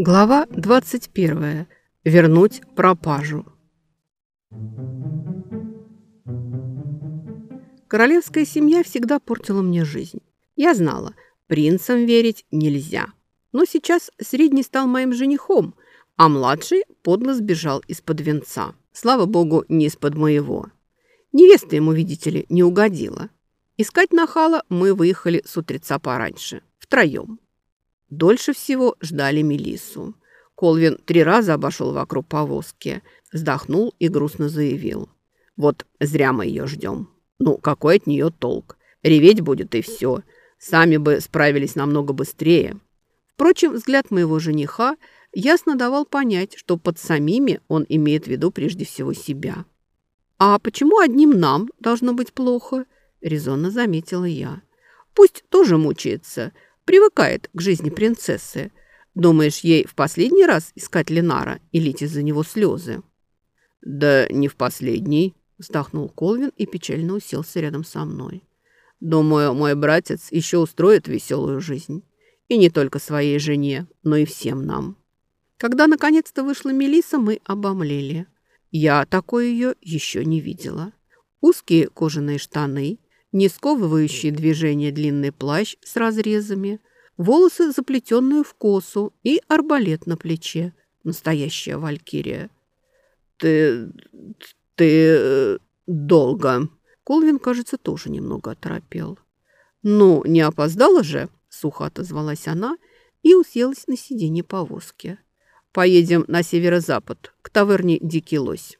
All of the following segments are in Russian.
Глава 21. Вернуть пропажу. Королевская семья всегда портила мне жизнь. Я знала, принцам верить нельзя. Но сейчас средний стал моим женихом, а младший подло сбежал из-под венца. Слава богу, не из-под моего. Невеста ему, видите ли, не угодила. Искать нахала мы выехали с утреца пораньше, втроем. Дольше всего ждали Мелиссу. Колвин три раза обошел вокруг повозки, вздохнул и грустно заявил. «Вот зря мы ее ждем. Ну, какой от нее толк? Реветь будет и все. Сами бы справились намного быстрее». Впрочем, взгляд моего жениха ясно давал понять, что под самими он имеет в виду прежде всего себя. «А почему одним нам должно быть плохо?» – резонно заметила я. «Пусть тоже мучается, привыкает к жизни принцессы. Думаешь, ей в последний раз искать Ленара и лить из-за него слезы?» «Да не в последний», – вздохнул Колвин и печально уселся рядом со мной. «Думаю, мой братец еще устроит веселую жизнь. И не только своей жене, но и всем нам». Когда наконец-то вышла Мелиса, мы обомлели. Я такой ее еще не видела. Узкие кожаные штаны – не сковывающий движение длинный плащ с разрезами, волосы, заплетенные в косу, и арбалет на плече. Настоящая валькирия. «Ты... ты... долго...» Колвин, кажется, тоже немного оторопел. «Ну, не опоздала же?» – сухо отозвалась она и уселась на сиденье повозки. «Поедем на северо-запад, к таверне «Дикий лось».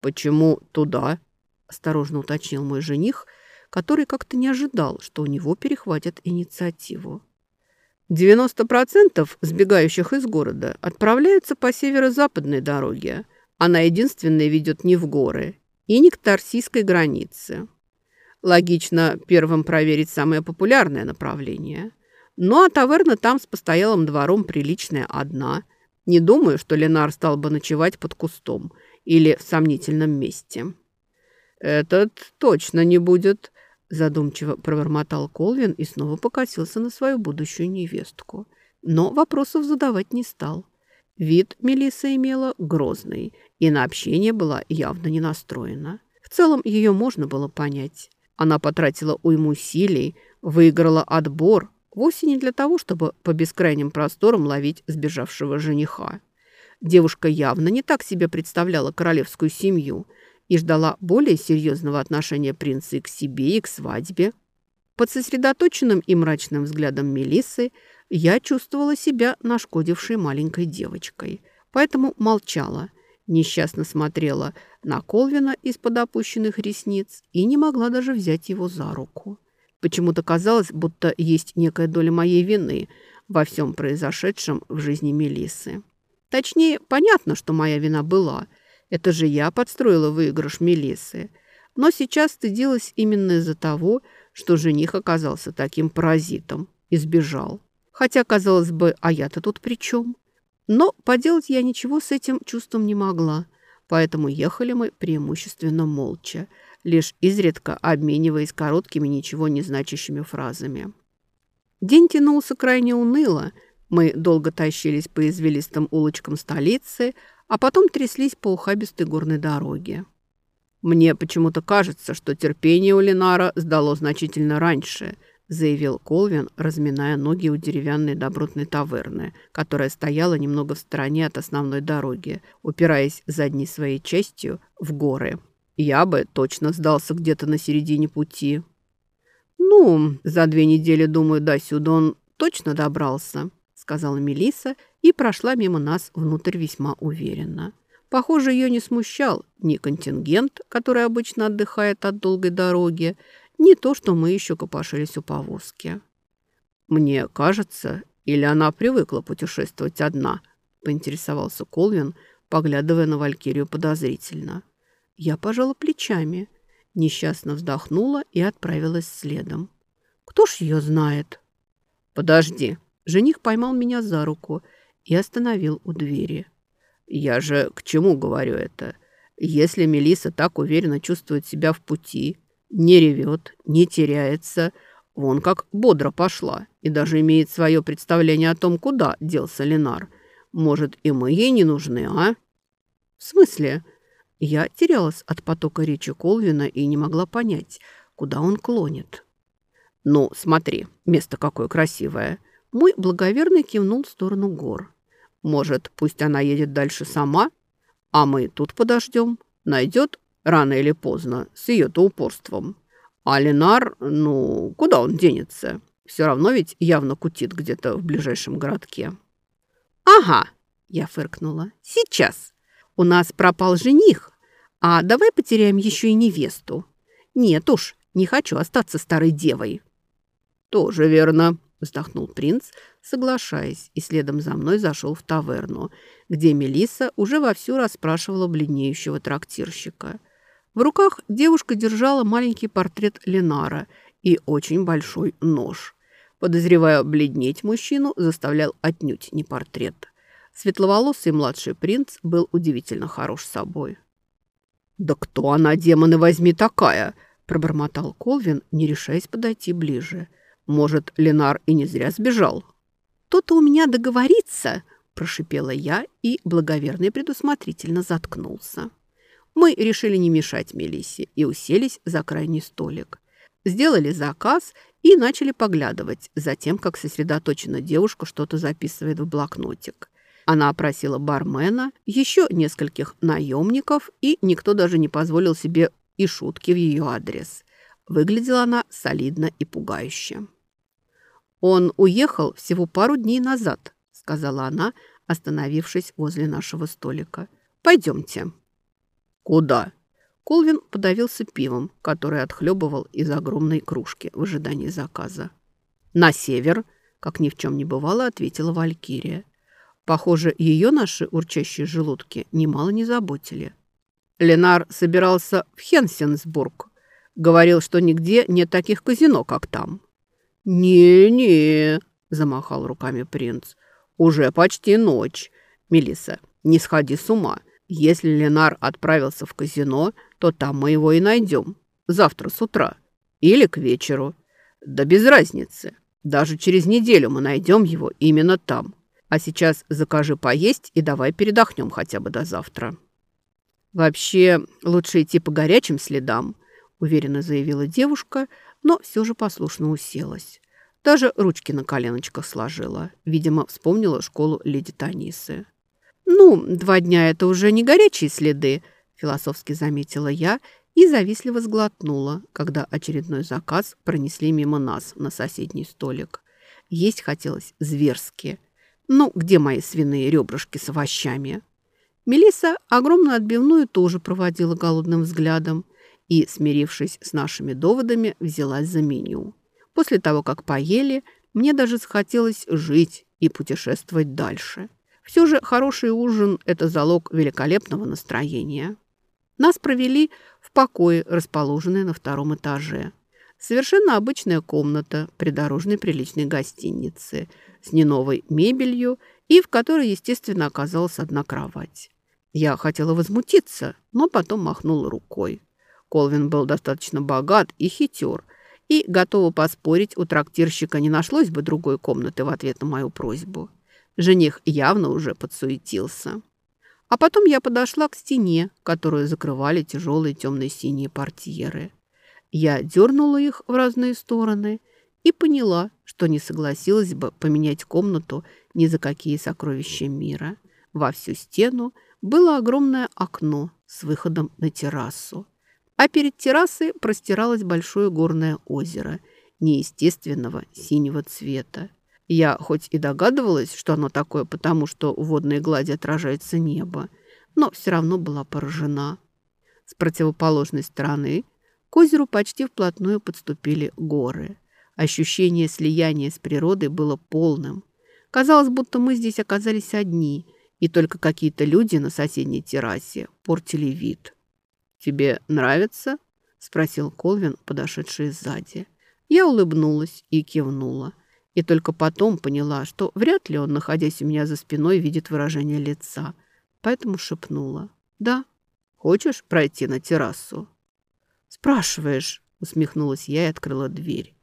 «Почему туда?» – осторожно уточнил мой жених – который как-то не ожидал, что у него перехватят инициативу. 90% сбегающих из города отправляются по северо-западной дороге. Она единственная ведет не в горы и не к Тарсийской границе. Логично первым проверить самое популярное направление. Ну а таверна там с постоялым двором приличная одна. Не думаю, что Ленар стал бы ночевать под кустом или в сомнительном месте. «Этот точно не будет», Задумчиво пробормотал Колвин и снова покосился на свою будущую невестку. Но вопросов задавать не стал. Вид Мелисса имела грозный, и на общение была явно не настроена. В целом ее можно было понять. Она потратила уйму усилий, выиграла отбор, вовсе не для того, чтобы по бескрайним просторам ловить сбежавшего жениха. Девушка явно не так себе представляла королевскую семью – и ждала более серьезного отношения принца и к себе, и к свадьбе. Под сосредоточенным и мрачным взглядом Мелисы я чувствовала себя нашкодившей маленькой девочкой, поэтому молчала, несчастно смотрела на Колвина из-под опущенных ресниц и не могла даже взять его за руку. Почему-то казалось, будто есть некая доля моей вины во всем произошедшем в жизни Мелисы. Точнее, понятно, что моя вина была – это же я подстроила выигрыш Мелисы. Но сейчас стыдилась именно из-за того, что жених оказался таким паразитом и сбежал. Хотя, казалось бы, а я-то тут при чем? Но поделать я ничего с этим чувством не могла, поэтому ехали мы преимущественно молча, лишь изредка обмениваясь короткими, ничего не значащими фразами. День тянулся крайне уныло. Мы долго тащились по извилистым улочкам столицы, а потом тряслись по ухабистой горной дороге. «Мне почему-то кажется, что терпение у Ленара сдало значительно раньше», заявил Колвин, разминая ноги у деревянной добротной таверны, которая стояла немного в стороне от основной дороги, упираясь задней своей частью в горы. «Я бы точно сдался где-то на середине пути». «Ну, за две недели, думаю, до сюда он точно добрался», сказала Мелиса и прошла мимо нас внутрь весьма уверенно. Похоже, ее не смущал ни контингент, который обычно отдыхает от долгой дороги, ни то, что мы еще копошились у повозки. «Мне кажется, или она привыкла путешествовать одна?» – поинтересовался Колвин, поглядывая на Валькирию подозрительно. Я пожала плечами, несчастно вздохнула и отправилась следом. «Кто ж ее знает?» Подожди. Жених поймал меня за руку и остановил у двери. Я же к чему говорю это? Если Мелиса так уверенно чувствует себя в пути, не ревет, не теряется, вон как бодро пошла и даже имеет свое представление о том, куда делся Ленар. Может, и мы ей не нужны, а? В смысле? Я терялась от потока речи Колвина и не могла понять, куда он клонит. «Ну, смотри, место какое красивое!» Мой благоверный кивнул в сторону гор. «Может, пусть она едет дальше сама, а мы тут подождем. Найдет рано или поздно с ее-то упорством. А Ленар, ну, куда он денется? Все равно ведь явно кутит где-то в ближайшем городке». «Ага!» – я фыркнула. «Сейчас!» У нас пропал жених, а давай потеряем еще и невесту. Нет уж, не хочу остаться старой девой». «Тоже верно», – вздохнул принц, соглашаясь, и следом за мной зашел в таверну, где Мелиса уже вовсю расспрашивала бледнеющего трактирщика. В руках девушка держала маленький портрет Ленара и очень большой нож. Подозревая бледнеть мужчину, заставлял отнюдь не портрет. Светловолосый младший принц был удивительно хорош собой. «Да кто она, демоны, возьми, такая?» – пробормотал Колвин, не решаясь подойти ближе. «Может, Ленар и не зря сбежал?» «То-то у меня договориться!» – прошипела я, и благоверный предусмотрительно заткнулся. Мы решили не мешать Мелиссе и уселись за крайний столик. Сделали заказ и начали поглядывать за тем, как сосредоточена девушка что-то записывает в блокнотик. Она опросила бармена, еще нескольких наемников, и никто даже не позволил себе и шутки в ее адрес. Выглядела она солидно и пугающе. «Он уехал всего пару дней назад», — сказала она, остановившись возле нашего столика. «Пойдемте». «Куда?» Колвин подавился пивом, которое отхлебывал из огромной кружки в ожидании заказа. «На север», — как ни в чем не бывало, ответила Валькирия. Похоже, ее наши урчащие желудки немало не заботили. Ленар собирался в Хенсенсбург. Говорил, что нигде нет таких казино, как там. «Не-не», — замахал руками принц, — «уже почти ночь. Мелиса, не сходи с ума. Если Ленар отправился в казино, то там мы его и найдем. Завтра с утра. Или к вечеру. Да без разницы. Даже через неделю мы найдем его именно там. А сейчас закажи поесть и давай передохнем хотя бы до завтра». «Вообще, лучше идти по горячим следам», – уверенно заявила девушка, но все же послушно уселась. Даже ручки на коленочках сложила. Видимо, вспомнила школу леди Танисы. «Ну, два дня – это уже не горячие следы», – философски заметила я и завистливо сглотнула, когда очередной заказ пронесли мимо нас на соседний столик. Есть хотелось зверски – ну, где мои свиные ребрышки с овощами? Мелиса огромную отбивную тоже проводила голодным взглядом и, смирившись с нашими доводами, взялась за меню. После того, как поели, мне даже захотелось жить и путешествовать дальше. Все же хороший ужин – это залог великолепного настроения. Нас провели в покое, расположенное на втором этаже. Совершенно обычная комната придорожной приличной гостиницы – с неновой мебелью и в которой, естественно, оказалась одна кровать. Я хотела возмутиться, но потом махнула рукой. Колвин был достаточно богат и хитер, и, готова поспорить, у трактирщика не нашлось бы другой комнаты в ответ на мою просьбу. Жених явно уже подсуетился. А потом я подошла к стене, которую закрывали тяжелые темные синие портьеры. Я дернула их в разные стороны и поняла, что не согласилась бы поменять комнату ни за какие сокровища мира. Во всю стену было огромное окно с выходом на террасу. А перед террасой простиралось большое горное озеро неестественного синего цвета. Я хоть и догадывалась, что оно такое, потому что в водной глади отражается небо, но все равно была поражена. С противоположной стороны к озеру почти вплотную подступили горы – Ощущение слияния с природой было полным. Казалось, будто мы здесь оказались одни, и только какие-то люди на соседней террасе портили вид. «Тебе нравится?» – спросил Колвин, подошедший сзади. Я улыбнулась и кивнула. И только потом поняла, что вряд ли он, находясь у меня за спиной, видит выражение лица. Поэтому шепнула. «Да, хочешь пройти на террасу?» «Спрашиваешь», — усмехнулась я и открыла дверь.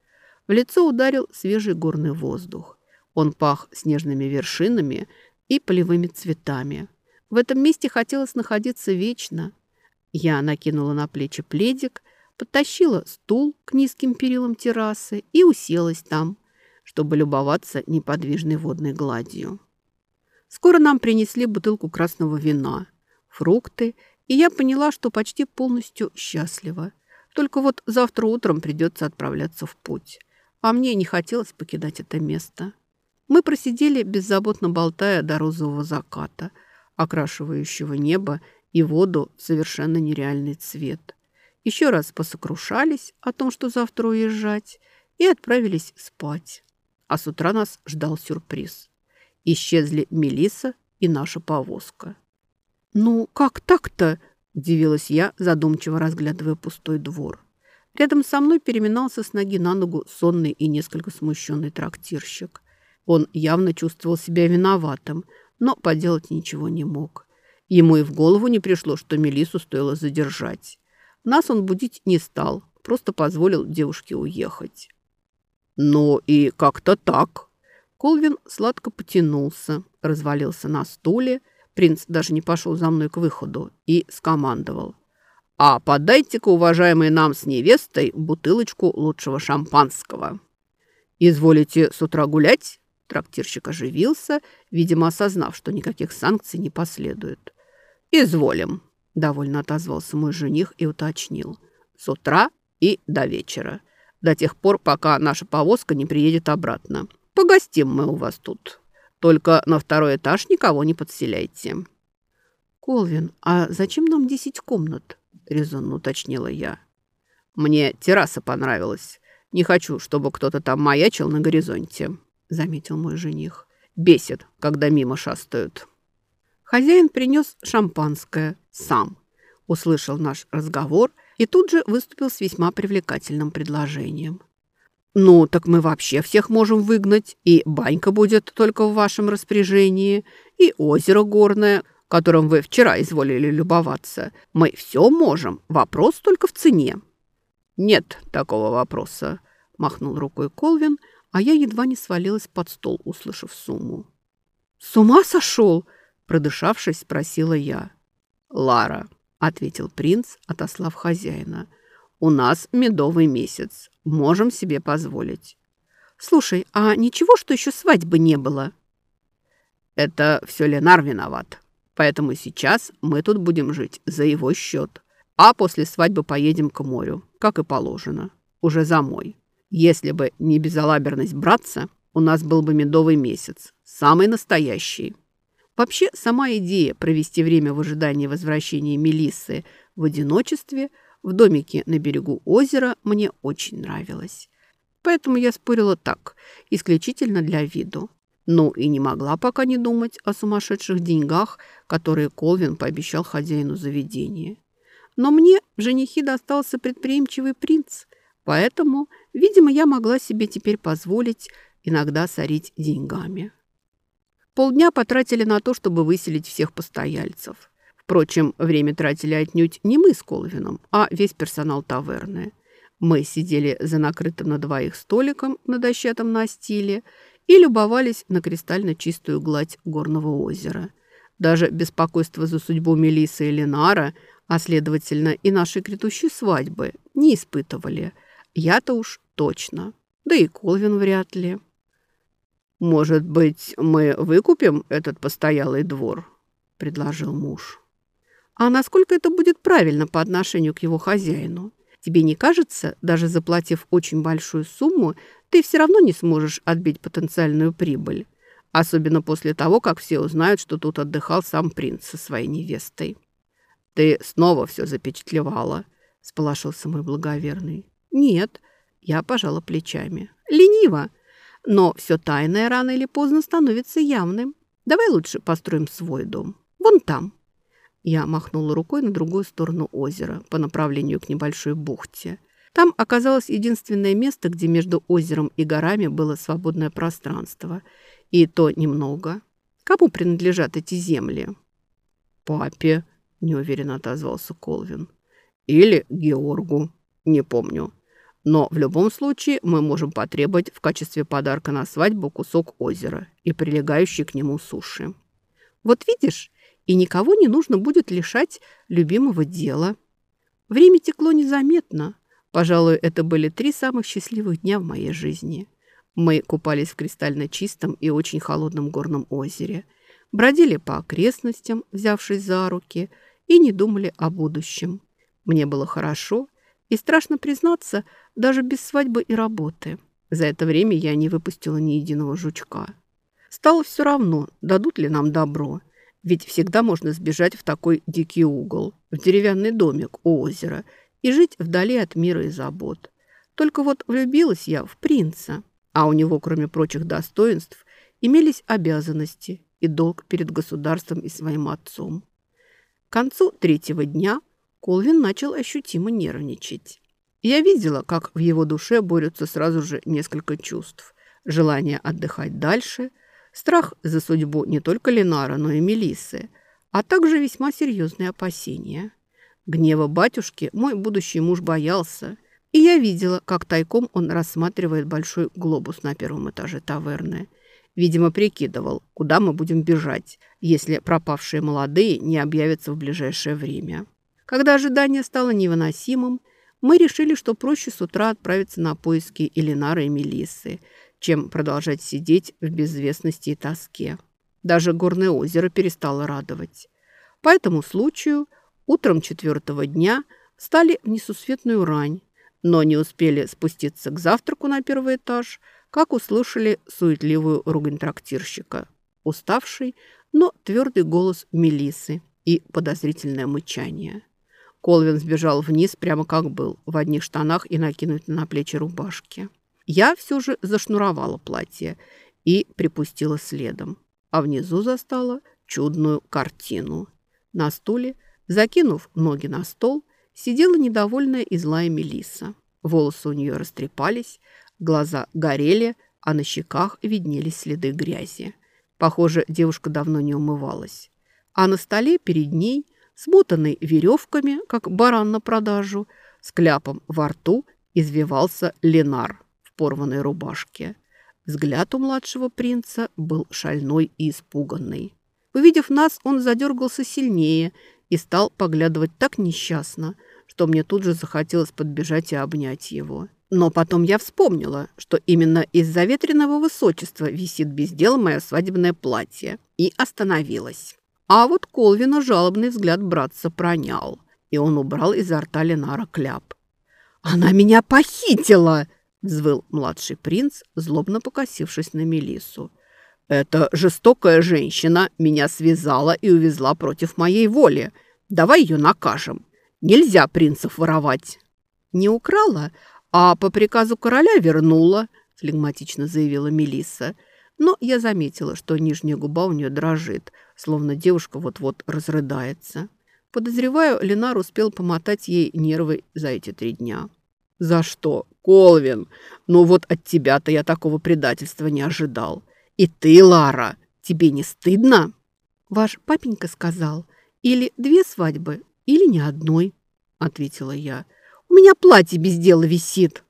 В лицо ударил свежий горный воздух. Он пах снежными вершинами и полевыми цветами. В этом месте хотелось находиться вечно. Я накинула на плечи пледик, подтащила стул к низким перилам террасы и уселась там, чтобы любоваться неподвижной водной гладью. Скоро нам принесли бутылку красного вина, фрукты, и я поняла, что почти полностью счастлива. Только вот завтра утром придется отправляться в путь. А мне не хотелось покидать это место. Мы просидели, беззаботно болтая до розового заката, окрашивающего небо и воду в совершенно нереальный цвет. Еще раз посокрушались о том, что завтра уезжать, и отправились спать. А с утра нас ждал сюрприз. Исчезли Мелиса и наша повозка. «Ну, как так-то?» – удивилась я, задумчиво разглядывая пустой двор. Рядом со мной переминался с ноги на ногу сонный и несколько смущенный трактирщик. Он явно чувствовал себя виноватым, но поделать ничего не мог. Ему и в голову не пришло, что Мелису стоило задержать. Нас он будить не стал, просто позволил девушке уехать. «Ну и как-то так». Колвин сладко потянулся, развалился на стуле. Принц даже не пошел за мной к выходу и скомандовал. «А подайте-ка, уважаемые нам с невестой, бутылочку лучшего шампанского». «Изволите с утра гулять?» Трактирщик оживился, видимо, осознав, что никаких санкций не последует. «Изволим», – довольно отозвался мой жених и уточнил. «С утра и до вечера, до тех пор, пока наша повозка не приедет обратно. Погостим мы у вас тут. Только на второй этаж никого не подселяйте». «Колвин, а зачем нам десять комнат?» – резонно уточнила я. «Мне терраса понравилась. Не хочу, чтобы кто-то там маячил на горизонте». – заметил мой жених. «Бесит, когда мимо шастают». Хозяин принес шампанское сам, услышал наш разговор и тут же выступил с весьма привлекательным предложением. «Ну, так мы вообще всех можем выгнать, и банька будет только в вашем распоряжении, и озеро горное, которым вы вчера изволили любоваться. Мы все можем, вопрос только в цене». «Нет такого вопроса», – махнул рукой Колвин – а я едва не свалилась под стол, услышав сумму. «С ума сошел?» – продышавшись, спросила я. «Лара», – ответил принц, отослав хозяина, – «у нас медовый месяц. Можем себе позволить». «Слушай, а ничего, что еще свадьбы не было?» «Это все Ленар виноват. Поэтому сейчас мы тут будем жить за его счет. А после свадьбы поедем к морю, как и положено. Уже за мой». Если бы не безалаберность братца, у нас был бы медовый месяц. Самый настоящий. Вообще, сама идея провести время в ожидании возвращения Мелиссы в одиночестве в домике на берегу озера мне очень нравилась. Поэтому я спорила так, исключительно для виду. Ну и не могла пока не думать о сумасшедших деньгах, которые Колвин пообещал хозяину заведения. Но мне в женихи достался предприимчивый принц, поэтому Видимо, я могла себе теперь позволить иногда сорить деньгами. Полдня потратили на то, чтобы выселить всех постояльцев. Впрочем, время тратили отнюдь не мы с Колвином, а весь персонал таверны. Мы сидели за накрытым на двоих столиком на дощатом настиле и любовались на кристально чистую гладь горного озера. Даже беспокойство за судьбу Мелисы и Ленара, а следовательно и нашей грядущей свадьбы, не испытывали. Я-то уж точно. Да и Колвин вряд ли. «Может быть, мы выкупим этот постоялый двор?» – предложил муж. «А насколько это будет правильно по отношению к его хозяину? Тебе не кажется, даже заплатив очень большую сумму, ты все равно не сможешь отбить потенциальную прибыль? Особенно после того, как все узнают, что тут отдыхал сам принц со своей невестой». «Ты снова все запечатлевала», – сполошился мой благоверный. «Нет, я пожала плечами. Лениво. Но все тайное рано или поздно становится явным. Давай лучше построим свой дом. Вон там. Я махнула рукой на другую сторону озера, по направлению к небольшой бухте. Там оказалось единственное место, где между озером и горами было свободное пространство. И то немного. Кому принадлежат эти земли? «Папе», – неуверенно отозвался Колвин. «Или Георгу, не помню. Но в любом случае мы можем потребовать в качестве подарка на свадьбу кусок озера и прилегающей к нему суши». «Вот видишь, и никого не нужно будет лишать любимого дела». Время текло незаметно. Пожалуй, это были три самых счастливых дня в моей жизни. Мы купались в кристально чистом и очень холодном горном озере, бродили по окрестностям, взявшись за руки, и не думали о будущем. Мне было хорошо, и, страшно признаться, даже без свадьбы и работы. За это время я не выпустила ни единого жучка. Стало все равно, дадут ли нам добро, ведь всегда можно сбежать в такой дикий угол, в деревянный домик у озера – и жить вдали от мира и забот. Только вот влюбилась я в принца, а у него, кроме прочих достоинств, имелись обязанности и долг перед государством и своим отцом. К концу третьего дня Колвин начал ощутимо нервничать. Я видела, как в его душе борются сразу же несколько чувств. Желание отдыхать дальше, страх за судьбу не только Ленара, но и Мелисы, а также весьма серьезные опасения – Гнева батюшки мой будущий муж боялся, и я видела, как тайком он рассматривает большой глобус на первом этаже таверны. Видимо, прикидывал, куда мы будем бежать, если пропавшие молодые не объявятся в ближайшее время. Когда ожидание стало невыносимым, мы решили, что проще с утра отправиться на поиски Элинара и Мелиссы, чем продолжать сидеть в безвестности и тоске. Даже горное озеро перестало радовать. По этому случаю Утром четвертого дня встали в несусветную рань, но не успели спуститься к завтраку на первый этаж, как услышали суетливую ругань трактирщика, уставший, но твердый голос Мелисы и подозрительное мычание. Колвин сбежал вниз прямо как был, в одних штанах и накинуть на плечи рубашки. Я все же зашнуровала платье и припустила следом, а внизу застала чудную картину. На стуле Закинув ноги на стол, сидела недовольная и злая Мелисса. Волосы у нее растрепались, глаза горели, а на щеках виднелись следы грязи. Похоже, девушка давно не умывалась. А на столе перед ней, смотанный веревками, как баран на продажу, с кляпом во рту извивался Ленар в порванной рубашке. Взгляд у младшего принца был шальной и испуганный. Увидев нас, он задергался сильнее – и стал поглядывать так несчастно, что мне тут же захотелось подбежать и обнять его. Но потом я вспомнила, что именно из-за ветреного высочества висит без дела мое свадебное платье, и остановилась. А вот Колвина жалобный взгляд братца пронял, и он убрал изо рта Ленара кляп. «Она меня похитила!» – взвыл младший принц, злобно покосившись на Мелису. «Эта жестокая женщина меня связала и увезла против моей воли. Давай ее накажем. Нельзя принцев воровать». «Не украла, а по приказу короля вернула», – флегматично заявила Мелисса. Но я заметила, что нижняя губа у нее дрожит, словно девушка вот-вот разрыдается. Подозреваю, Ленар успел помотать ей нервы за эти три дня. «За что? Колвин! Ну вот от тебя-то я такого предательства не ожидал. И ты, Лара, тебе не стыдно?» «Ваш папенька сказал, или две свадьбы, или ни одной», — ответила я. «У меня платье без дела висит».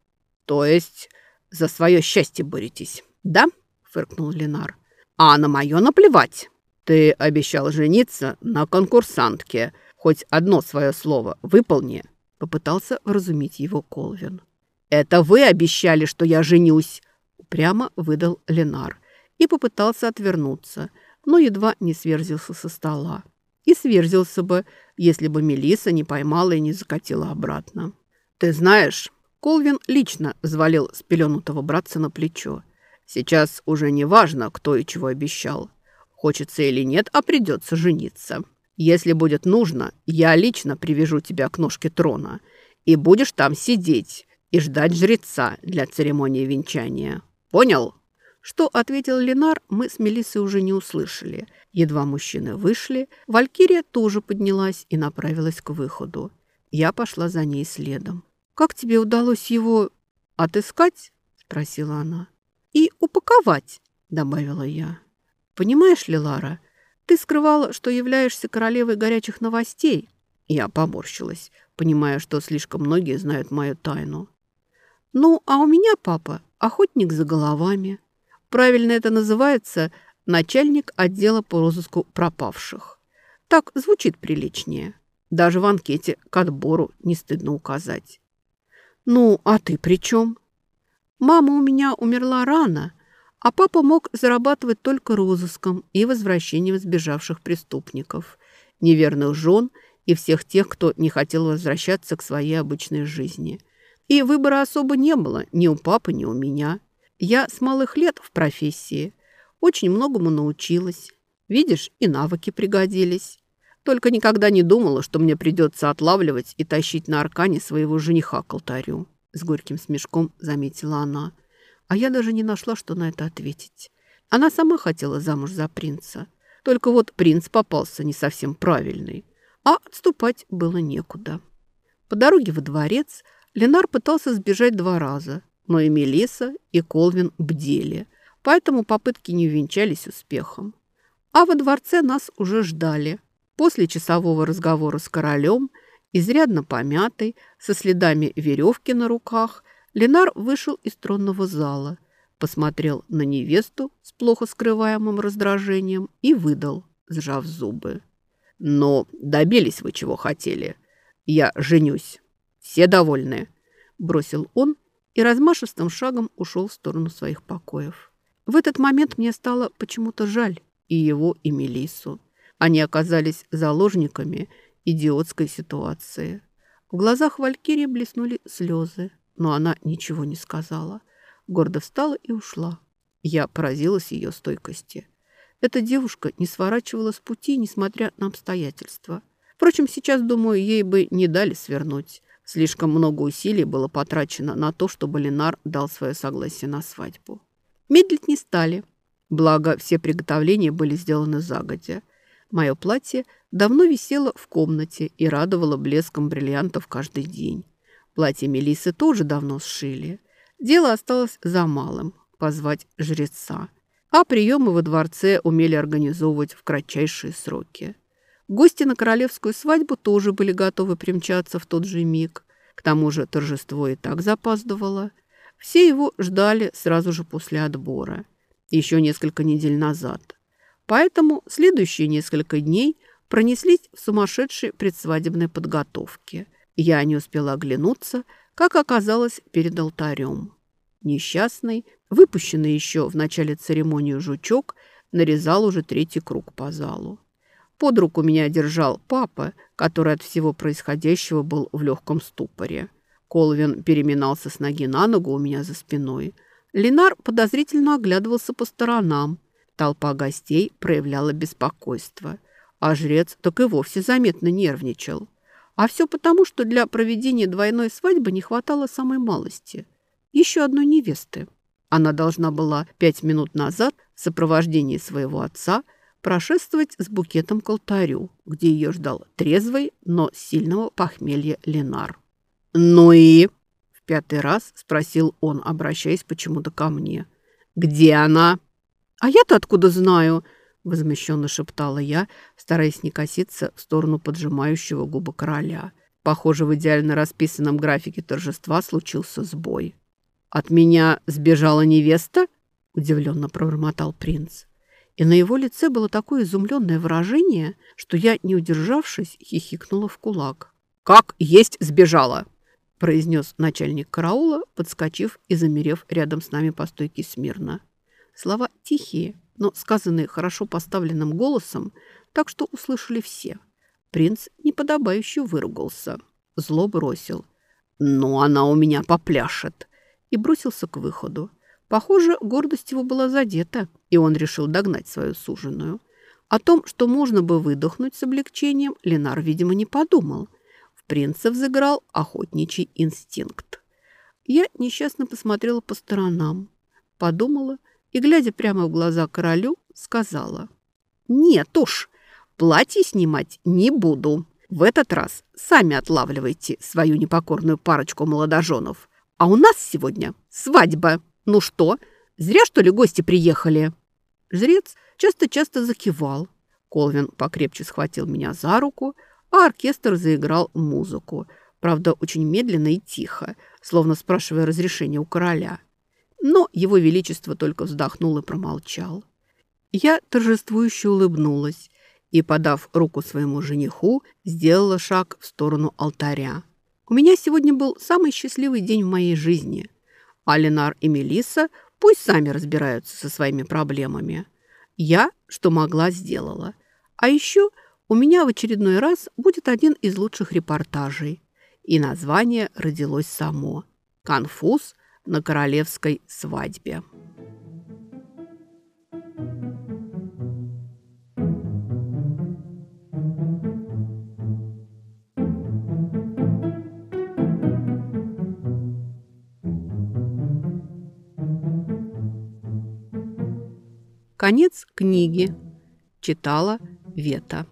«То есть за свое счастье боретесь, да?» — фыркнул Ленар. «А на мое наплевать. Ты обещал жениться на конкурсантке. Хоть одно свое слово выполни», — попытался вразумить его Колвин. «Это вы обещали, что я женюсь», — прямо выдал Ленар и попытался отвернуться, но едва не сверзился со стола. И сверзился бы, если бы Мелиса не поймала и не закатила обратно. «Ты знаешь, Колвин лично взвалил спеленутого братца на плечо. Сейчас уже не важно, кто и чего обещал. Хочется или нет, а придется жениться. Если будет нужно, я лично привяжу тебя к ножке трона, и будешь там сидеть и ждать жреца для церемонии венчания. Понял?» Что ответил Ленар, мы с Мелиссой уже не услышали. Едва мужчины вышли, Валькирия тоже поднялась и направилась к выходу. Я пошла за ней следом. «Как тебе удалось его отыскать?» – спросила она. «И упаковать», – добавила я. «Понимаешь ли, Лара, ты скрывала, что являешься королевой горячих новостей». Я поморщилась, понимая, что слишком многие знают мою тайну. «Ну, а у меня папа охотник за головами. Правильно это называется начальник отдела по розыску пропавших. Так звучит приличнее. Даже в анкете к отбору не стыдно указать. «Ну, а ты при чем?» «Мама у меня умерла рано, а папа мог зарабатывать только розыском и возвращением сбежавших преступников, неверных жен и всех тех, кто не хотел возвращаться к своей обычной жизни. И выбора особо не было ни у папы, ни у меня. Я с малых лет в профессии. Очень многому научилась. Видишь, и навыки пригодились. Только никогда не думала, что мне придется отлавливать и тащить на аркане своего жениха к алтарю. С горьким смешком заметила она. А я даже не нашла, что на это ответить. Она сама хотела замуж за принца. Только вот принц попался не совсем правильный. А отступать было некуда. По дороге во дворец Ленар пытался сбежать два раза, но и Мелиса, и Колвин бдели, поэтому попытки не увенчались успехом. А во дворце нас уже ждали. После часового разговора с королем, изрядно помятый, со следами веревки на руках, Ленар вышел из тронного зала, посмотрел на невесту с плохо скрываемым раздражением и выдал, сжав зубы. «Но добились вы чего хотели. Я женюсь». «Все довольны?» – бросил он и размашистым шагом ушел в сторону своих покоев. В этот момент мне стало почему-то жаль и его, и Мелиссу. Они оказались заложниками идиотской ситуации. В глазах Валькирии блеснули слезы, но она ничего не сказала. Гордо встала и ушла. Я поразилась ее стойкости. Эта девушка не сворачивала с пути, несмотря на обстоятельства. Впрочем, сейчас, думаю, ей бы не дали свернуть. Слишком много усилий было потрачено на то, чтобы Ленар дал свое согласие на свадьбу. Медлить не стали. Благо, все приготовления были сделаны загодя. Мое платье давно висело в комнате и радовало блеском бриллиантов каждый день. Платье Мелисы тоже давно сшили. Дело осталось за малым – позвать жреца. А приемы во дворце умели организовывать в кратчайшие сроки. Гости на королевскую свадьбу тоже были готовы примчаться в тот же миг. К тому же торжество и так запаздывало. Все его ждали сразу же после отбора, еще несколько недель назад. Поэтому следующие несколько дней пронеслись в сумасшедшей предсвадебной подготовке. Я не успела оглянуться, как оказалось перед алтарем. Несчастный, выпущенный еще в начале церемонии жучок, нарезал уже третий круг по залу. Под руку меня держал папа, который от всего происходящего был в легком ступоре. Колвин переминался с ноги на ногу у меня за спиной. Ленар подозрительно оглядывался по сторонам. Толпа гостей проявляла беспокойство. А жрец так и вовсе заметно нервничал. А все потому, что для проведения двойной свадьбы не хватало самой малости. Еще одной невесты. Она должна была пять минут назад в сопровождении своего отца – прошествовать с букетом к алтарю, где ее ждал трезвый, но сильного похмелья Ленар. «Ну и?» – в пятый раз спросил он, обращаясь почему-то ко мне. «Где она?» «А я-то откуда знаю?» – возмущенно шептала я, стараясь не коситься в сторону поджимающего губы короля. Похоже, в идеально расписанном графике торжества случился сбой. «От меня сбежала невеста?» – удивленно пробормотал принц. И на его лице было такое изумленное выражение, что я, не удержавшись, хихикнула в кулак. «Как есть сбежала!» – произнес начальник караула, подскочив и замерев рядом с нами по стойке смирно. Слова тихие, но сказанные хорошо поставленным голосом, так что услышали все. Принц неподобающе выругался. Зло бросил. «Ну, она у меня попляшет!» и бросился к выходу. Похоже, гордость его была задета, и он решил догнать свою суженую. О том, что можно бы выдохнуть с облегчением, Ленар, видимо, не подумал. В принца взыграл охотничий инстинкт. Я несчастно посмотрела по сторонам, подумала и, глядя прямо в глаза королю, сказала. «Нет уж, платье снимать не буду. В этот раз сами отлавливайте свою непокорную парочку молодоженов. А у нас сегодня свадьба. Ну что, зря что ли гости приехали?» Жрец часто-часто закивал. Колвин покрепче схватил меня за руку, а оркестр заиграл музыку. Правда, очень медленно и тихо, словно спрашивая разрешения у короля. Но его величество только вздохнул и промолчал. Я торжествующе улыбнулась и, подав руку своему жениху, сделала шаг в сторону алтаря. У меня сегодня был самый счастливый день в моей жизни. Алинар и Мелисса пусть сами разбираются со своими проблемами. Я, что могла, сделала. А еще у меня в очередной раз будет один из лучших репортажей. И название родилось само. «Конфуз на королевской свадьбе». Конец книги. Читала Вета.